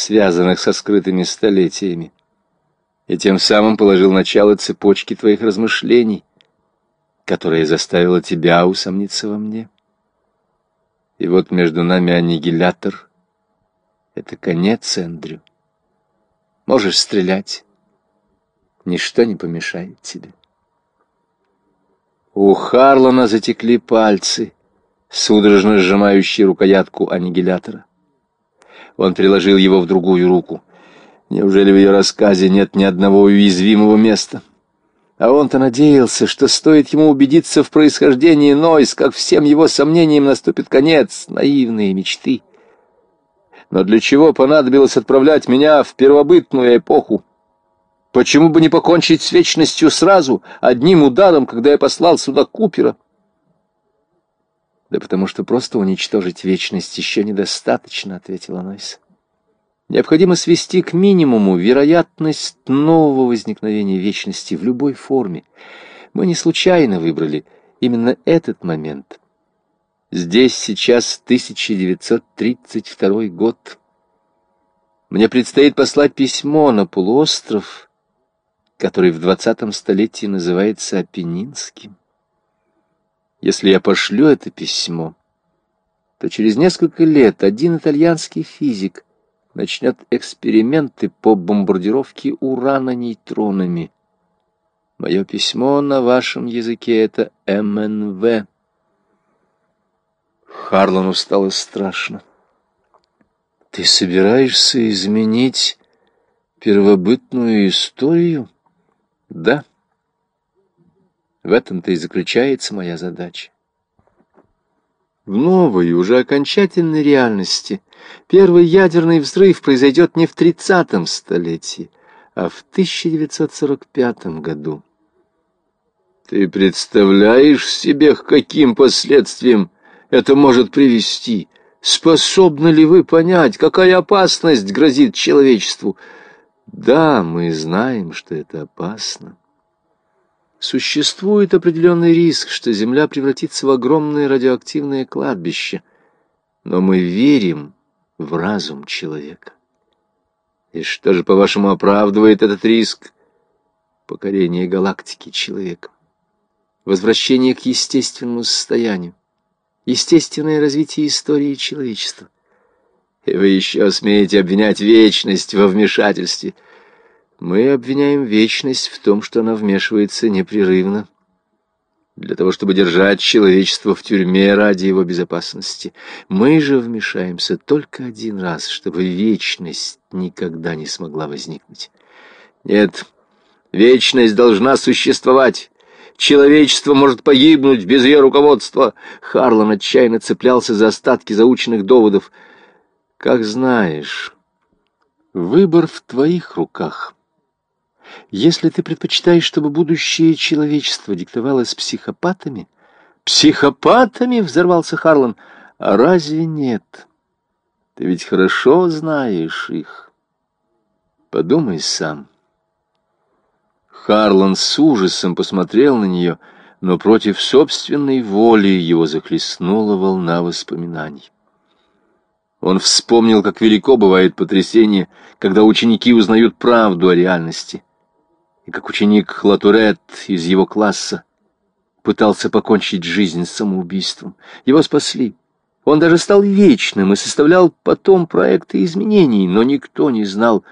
связанных со скрытыми столетиями, и тем самым положил начало цепочке твоих размышлений, которая заставила тебя усомниться во мне. И вот между нами аннигилятор — это конец, Эндрю. Можешь стрелять, ничто не помешает тебе. У Харлана затекли пальцы, судорожно сжимающие рукоятку аннигилятора. Он приложил его в другую руку. Неужели в ее рассказе нет ни одного уязвимого места? А он-то надеялся, что стоит ему убедиться в происхождении Нойс, как всем его сомнениям наступит конец, наивные мечты. Но для чего понадобилось отправлять меня в первобытную эпоху? Почему бы не покончить с вечностью сразу, одним ударом, когда я послал сюда Купера? Да потому что просто уничтожить вечность еще недостаточно, — ответила Нойс. Необходимо свести к минимуму вероятность нового возникновения вечности в любой форме. Мы не случайно выбрали именно этот момент. Здесь сейчас 1932 год. Мне предстоит послать письмо на полуостров, который в двадцатом столетии называется Апеннинским. Если я пошлю это письмо, то через несколько лет один итальянский физик начнет эксперименты по бомбардировке урана нейтронами. Мое письмо на вашем языке — это МНВ. Харлану стало страшно. Ты собираешься изменить первобытную историю? Да. В этом-то и заключается моя задача. В новой, уже окончательной реальности первый ядерный взрыв произойдет не в 30-м столетии, а в 1945 году. Ты представляешь себе, к каким последствиям это может привести? Способны ли вы понять, какая опасность грозит человечеству? Да, мы знаем, что это опасно. Существует определенный риск, что Земля превратится в огромное радиоактивное кладбище, но мы верим в разум человека. И что же, по-вашему, оправдывает этот риск? Покорение галактики человеком, возвращение к естественному состоянию, естественное развитие истории человечества — и вы еще смеете обвинять вечность во вмешательстве. Мы обвиняем вечность в том, что она вмешивается непрерывно, для того, чтобы держать человечество в тюрьме ради его безопасности. Мы же вмешаемся только один раз, чтобы вечность никогда не смогла возникнуть. Нет, вечность должна существовать. Человечество может погибнуть без ее руководства. Харлан отчаянно цеплялся за остатки заученных доводов — как знаешь, выбор в твоих руках. Если ты предпочитаешь, чтобы будущее человечества диктовалось психопатами... Психопатами? — взорвался Харлан. А разве нет? Ты ведь хорошо знаешь их. Подумай сам. Харлан с ужасом посмотрел на нее, но против собственной воли его захлестнула волна воспоминаний. Он вспомнил, как велико бывает потрясение, когда ученики узнают правду о реальности. Как ученик Латурет из его класса пытался покончить жизнь самоубийством. Его спасли. Он даже стал вечным и составлял потом проекты изменений, но никто не знал,